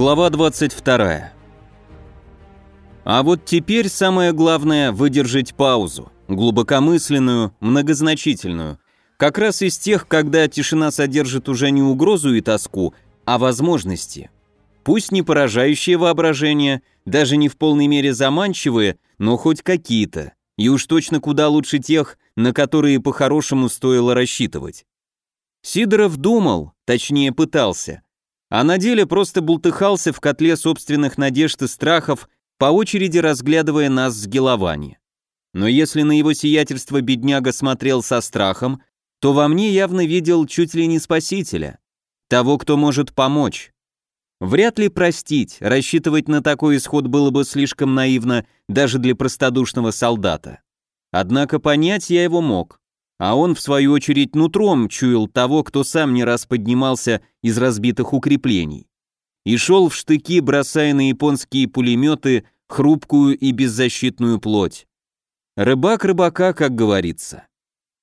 Глава 22. А вот теперь самое главное – выдержать паузу, глубокомысленную, многозначительную. Как раз из тех, когда тишина содержит уже не угрозу и тоску, а возможности. Пусть не поражающие воображение, даже не в полной мере заманчивые, но хоть какие-то. И уж точно куда лучше тех, на которые по-хорошему стоило рассчитывать. Сидоров думал, точнее пытался – а на деле просто бултыхался в котле собственных надежд и страхов, по очереди разглядывая нас с Геловани. Но если на его сиятельство бедняга смотрел со страхом, то во мне явно видел чуть ли не спасителя, того, кто может помочь. Вряд ли простить, рассчитывать на такой исход было бы слишком наивно даже для простодушного солдата. Однако понять я его мог а он, в свою очередь, нутром чуял того, кто сам не раз поднимался из разбитых укреплений. И шел в штыки, бросая на японские пулеметы хрупкую и беззащитную плоть. Рыбак рыбака, как говорится.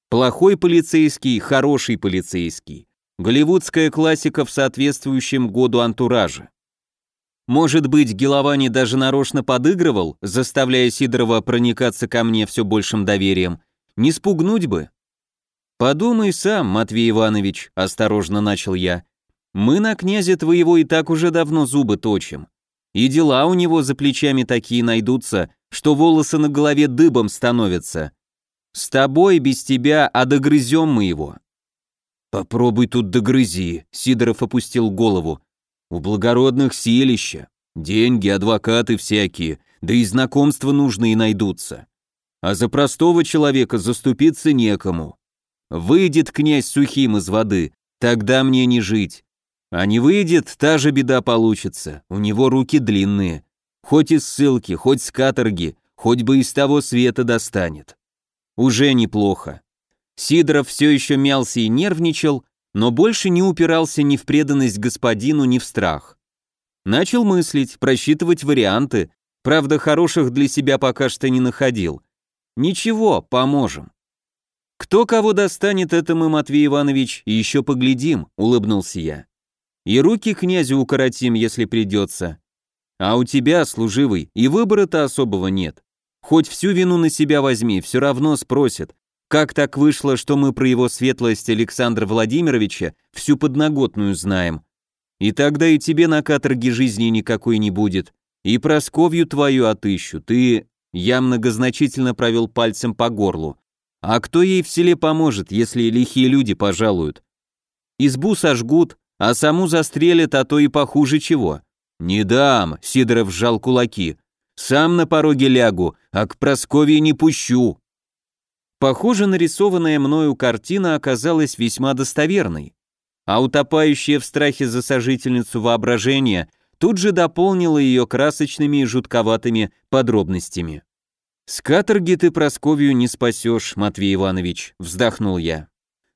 Плохой полицейский, хороший полицейский. Голливудская классика в соответствующем году антураже. Может быть, Геловани даже нарочно подыгрывал, заставляя Сидорова проникаться ко мне все большим доверием. Не спугнуть бы. «Подумай сам, Матвей Иванович», — осторожно начал я. «Мы на князя твоего и так уже давно зубы точим. И дела у него за плечами такие найдутся, что волосы на голове дыбом становятся. С тобой, без тебя, а догрызем мы его». «Попробуй тут догрызи», — Сидоров опустил голову. «У благородных селища. Деньги, адвокаты всякие, да и знакомства нужные найдутся. А за простого человека заступиться некому. Выйдет князь сухим из воды, тогда мне не жить. А не выйдет, та же беда получится, у него руки длинные. Хоть из ссылки, хоть с каторги, хоть бы из того света достанет. Уже неплохо. Сидоров все еще мялся и нервничал, но больше не упирался ни в преданность господину, ни в страх. Начал мыслить, просчитывать варианты, правда, хороших для себя пока что не находил. Ничего, поможем. «Кто кого достанет, это мы, Матвей Иванович, еще поглядим», — улыбнулся я. «И руки князю укоротим, если придется. А у тебя, служивый, и выбора-то особого нет. Хоть всю вину на себя возьми, все равно спросят, как так вышло, что мы про его светлость Александра Владимировича всю подноготную знаем. И тогда и тебе на каторге жизни никакой не будет, и Просковью твою отыщу, ты...» Я многозначительно провел пальцем по горлу. А кто ей в селе поможет, если лихие люди пожалуют? Избу сожгут, а саму застрелят, а то и похуже чего. Не дам, Сидоров сжал кулаки. Сам на пороге лягу, а к Просковье не пущу. Похоже, нарисованная мною картина оказалась весьма достоверной, а утопающая в страхе за сожительницу воображение тут же дополнила ее красочными и жутковатыми подробностями. «С каторги ты Просковью не спасешь, Матвей Иванович», — вздохнул я.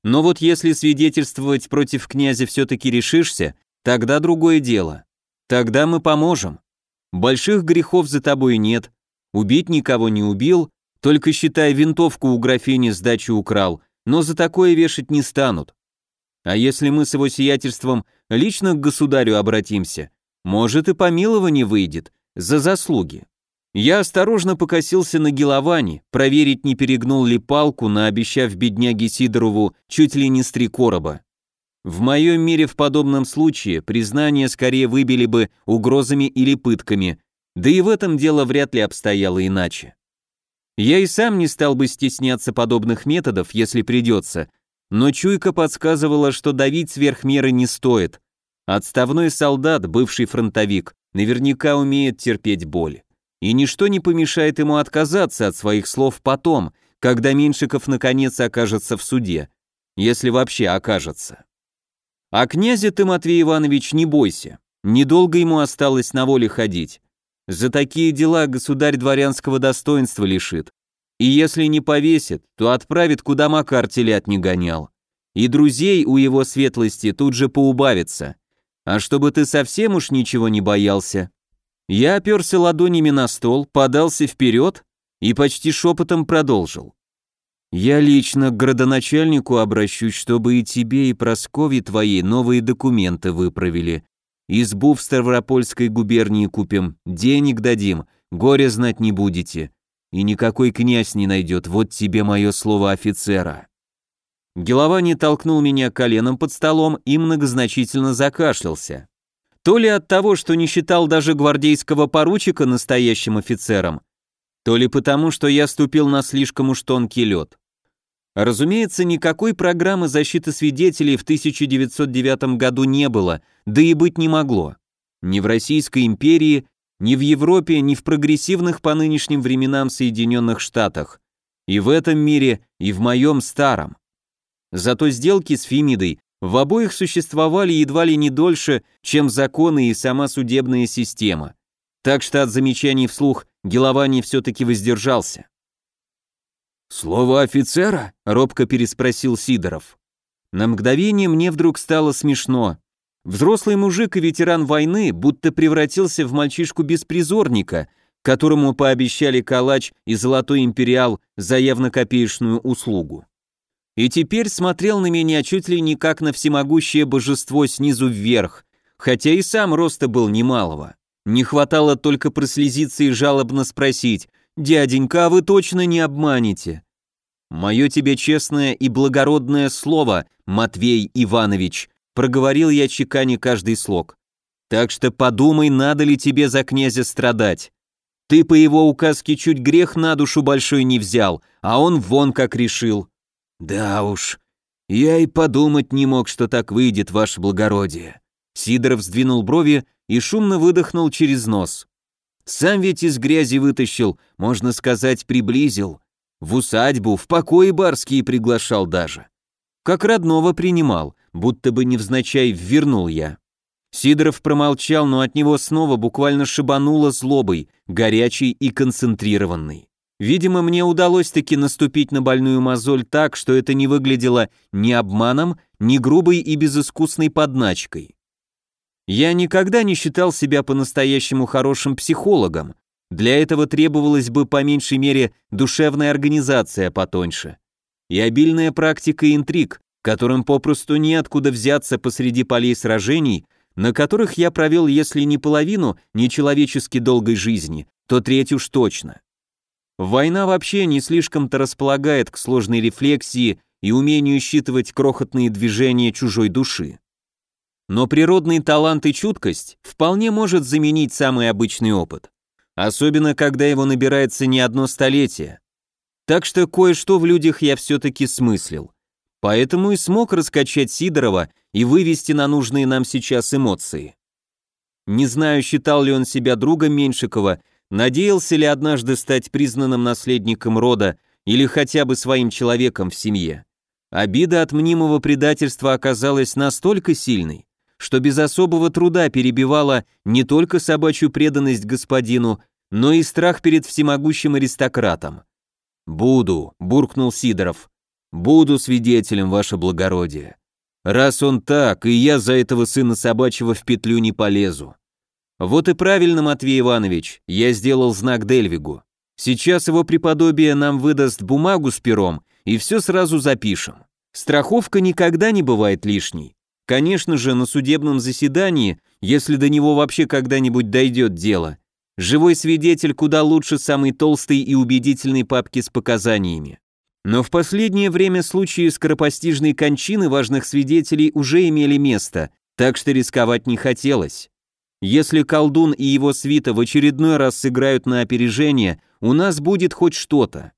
«Но вот если свидетельствовать против князя все-таки решишься, тогда другое дело. Тогда мы поможем. Больших грехов за тобой нет, убить никого не убил, только, считай, винтовку у графини с украл, но за такое вешать не станут. А если мы с его сиятельством лично к государю обратимся, может и помилование выйдет за заслуги. Я осторожно покосился на Геловани, проверить, не перегнул ли палку, наобещав бедняге Сидорову чуть ли не с короба. В моем мире в подобном случае признание скорее выбили бы угрозами или пытками, да и в этом дело вряд ли обстояло иначе. Я и сам не стал бы стесняться подобных методов, если придется, но чуйка подсказывала, что давить сверх меры не стоит. Отставной солдат, бывший фронтовик, наверняка умеет терпеть боль и ничто не помешает ему отказаться от своих слов потом, когда Меньшиков наконец окажется в суде, если вообще окажется. А князя ты, Матвей Иванович, не бойся, недолго ему осталось на воле ходить. За такие дела государь дворянского достоинства лишит, и если не повесит, то отправит, куда Макар телят не гонял. И друзей у его светлости тут же поубавится. А чтобы ты совсем уж ничего не боялся, я оперся ладонями на стол, подался вперед и почти шепотом продолжил. «Я лично к градоначальнику обращусь, чтобы и тебе, и Прасковье твоей новые документы выправили. избу в Ставропольской губернии купим, денег дадим, горе знать не будете. И никакой князь не найдет, вот тебе мое слово офицера». Геловани толкнул меня коленом под столом и многозначительно закашлялся. То ли от того, что не считал даже гвардейского поручика настоящим офицером, то ли потому, что я ступил на слишком уж тонкий лед. Разумеется, никакой программы защиты свидетелей в 1909 году не было, да и быть не могло. Ни в Российской империи, ни в Европе, ни в прогрессивных по нынешним временам Соединенных Штатах. И в этом мире, и в моем старом. Зато сделки с Фемидой в обоих существовали едва ли не дольше, чем законы и сама судебная система. Так что от замечаний вслух Геловани все-таки воздержался. «Слово офицера?» — робко переспросил Сидоров. На мгновение мне вдруг стало смешно. Взрослый мужик и ветеран войны будто превратился в мальчишку-беспризорника, которому пообещали калач и золотой империал за явно копеечную услугу и теперь смотрел на меня чуть ли не как на всемогущее божество снизу вверх, хотя и сам роста был немалого. Не хватало только прослезиться и жалобно спросить, «Дяденька, а вы точно не обманете?» «Мое тебе честное и благородное слово, Матвей Иванович», проговорил я чеканя каждый слог. «Так что подумай, надо ли тебе за князя страдать. Ты по его указке чуть грех на душу большой не взял, а он вон как решил. «Да уж, я и подумать не мог, что так выйдет, ваше благородие». Сидоров сдвинул брови и шумно выдохнул через нос. «Сам ведь из грязи вытащил, можно сказать, приблизил. В усадьбу, в покои барские приглашал даже. Как родного принимал, будто бы невзначай ввернул я». Сидоров промолчал, но от него снова буквально шибануло злобой, горячей и концентрированной. Видимо, мне удалось таки наступить на больную мозоль так, что это не выглядело ни обманом, ни грубой и безыскусной подначкой. Я никогда не считал себя по-настоящему хорошим психологом. Для этого требовалась бы по меньшей мере душевная организация потоньше. И обильная практика интриг, которым попросту неоткуда взяться посреди полей сражений, на которых я провел, если не половину нечеловечески долгой жизни, то треть уж точно. Война вообще не слишком-то располагает к сложной рефлексии и умению считывать крохотные движения чужой души. Но природный талант и чуткость вполне может заменить самый обычный опыт, особенно когда его набирается не одно столетие. Так что кое-что в людях я все-таки смыслил. Поэтому и смог раскачать Сидорова и вывести на нужные нам сейчас эмоции. Не знаю, считал ли он себя другом Меньшикова Надеялся ли однажды стать признанным наследником рода или хотя бы своим человеком в семье? Обида от мнимого предательства оказалась настолько сильной, что без особого труда перебивала не только собачью преданность господину, но и страх перед всемогущим аристократом. «Буду», — буркнул Сидоров, — «буду свидетелем, ваше благородие. Раз он так, и я за этого сына собачьего в петлю не полезу. Вот и правильно, Матвей Иванович, я сделал знак Дельвигу. Сейчас его преподобие нам выдаст бумагу с пером, и все сразу запишем. Страховка никогда не бывает лишней. Конечно же, на судебном заседании, если до него вообще когда-нибудь дойдет дело, живой свидетель куда лучше самой толстой и убедительной папки с показаниями. Но в последнее время случаи скоропостижной кончины важных свидетелей уже имели место, так что рисковать не хотелось. Если колдун и его свита в очередной раз сыграют на опережение, у нас будет хоть что-то.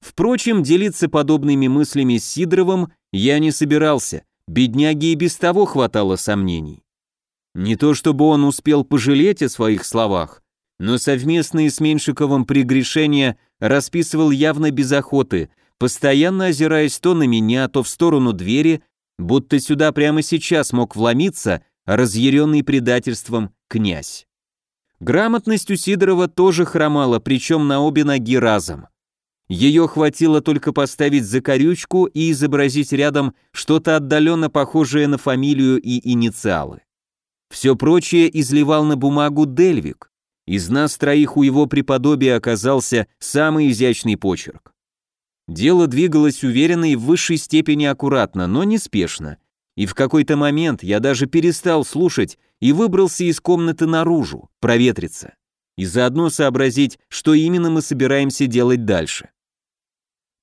Впрочем, делиться подобными мыслями с Сидоровым я не собирался, бедняги и без того хватало сомнений. Не то чтобы он успел пожалеть о своих словах, но совместные с Меньшиковым прегрешения расписывал явно без охоты, постоянно озираясь то на меня, то в сторону двери, будто сюда прямо сейчас мог вломиться разъяренный предательством князь. Грамотность у Сидорова тоже хромала, причем на обе ноги разом. Ее хватило только поставить закорючку и изобразить рядом что-то отдаленно похожее на фамилию и инициалы. Все прочее изливал на бумагу Дельвик. Из нас троих у его преподобия оказался самый изящный почерк. Дело двигалось уверенно и в высшей степени аккуратно, но неспешно, и в какой-то момент я даже перестал слушать и выбрался из комнаты наружу, проветриться, и заодно сообразить, что именно мы собираемся делать дальше.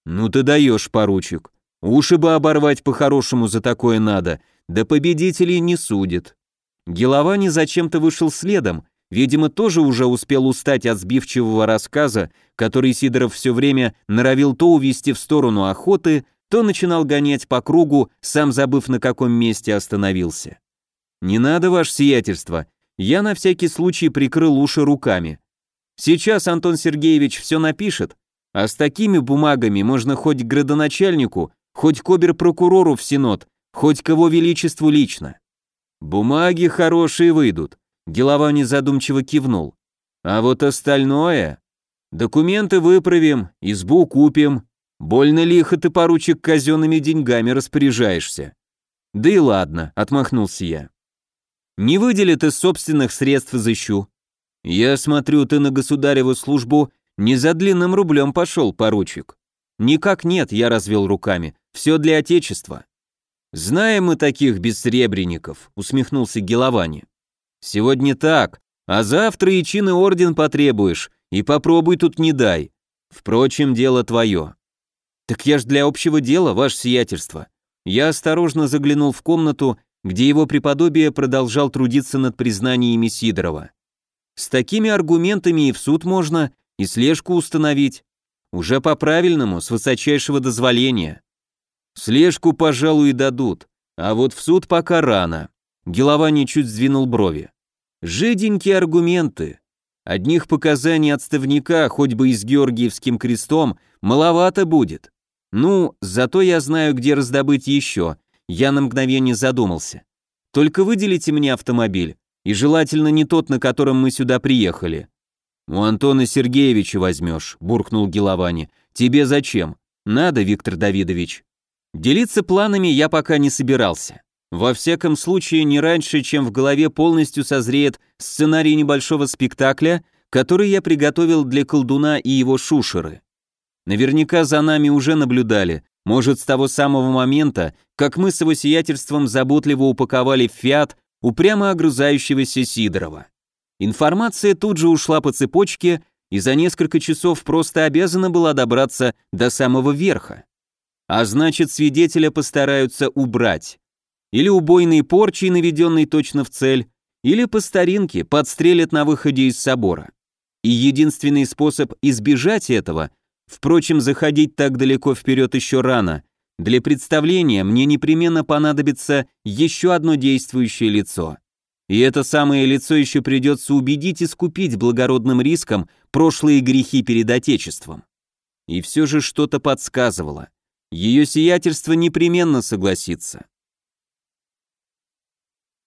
«Ну ты даешь, поручик. Уши бы оборвать по-хорошему за такое надо, да победителей не судит». Геловани зачем-то вышел следом, видимо, тоже уже успел устать от сбивчивого рассказа, который Сидоров все время норовил то увести в сторону охоты, то начинал гонять по кругу, сам забыв, на каком месте остановился. «Не надо, ваше сиятельство», я на всякий случай прикрыл уши руками. Сейчас Антон Сергеевич все напишет, а с такими бумагами можно хоть к градоначальнику, хоть к обер-прокурору в Синод, хоть к его величеству лично. Бумаги хорошие выйдут, Геловани задумчиво кивнул. А вот остальное... Документы выправим, избу купим. Больно лихо ты, поручик, казенными деньгами распоряжаешься. Да и ладно, отмахнулся я. Не выделит из собственных средств изыщу. Я смотрю, ты на государеву службу не за длинным рублем пошел, поручик. Никак нет, я развел руками. Все для отечества. Знаем мы таких бессребренников, усмехнулся Геловани. Сегодня так, а завтра и чин и орден потребуешь, и попробуй тут не дай. Впрочем, дело твое. Так я ж для общего дела, ваше сиятельство. Я осторожно заглянул в комнату где его преподобие продолжал трудиться над признаниями Сидорова. С такими аргументами и в суд можно, и слежку установить. Уже по-правильному, с высочайшего дозволения. Слежку, пожалуй, и дадут, а вот в суд пока рано. Геловани чуть сдвинул брови. Жиденькие аргументы. Одних показаний отставника, хоть бы и с Георгиевским крестом, маловато будет. Ну, зато я знаю, где раздобыть еще, я на мгновение задумался. Только выделите мне автомобиль, и желательно не тот, на котором мы сюда приехали. У Антона Сергеевича возьмешь, буркнул Геловани. Тебе зачем? Надо, Виктор Давидович. Делиться планами я пока не собирался. Во всяком случае, не раньше, чем в голове полностью созреет сценарий небольшого спектакля, который я приготовил для колдуна и его шушеры. Наверняка за нами уже наблюдали, может, с того самого момента, как мы с его сиятельством заботливо упаковали в фиат упрямо огрызающегося Сидорова. Информация тут же ушла по цепочке и за несколько часов просто обязана была добраться до самого верха. А значит, свидетеля постараются убрать. Или убойной порчей, наведенной точно в цель, или по старинке подстрелят на выходе из собора. И единственный способ избежать этого – Впрочем, заходить так далеко вперед еще рано. Для представления мне непременно понадобится еще одно действующее лицо. И это самое лицо еще придется убедить и скупить благородным риском прошлые грехи перед Отечеством. И все же что-то подсказывало. Ее сиятельство непременно согласится.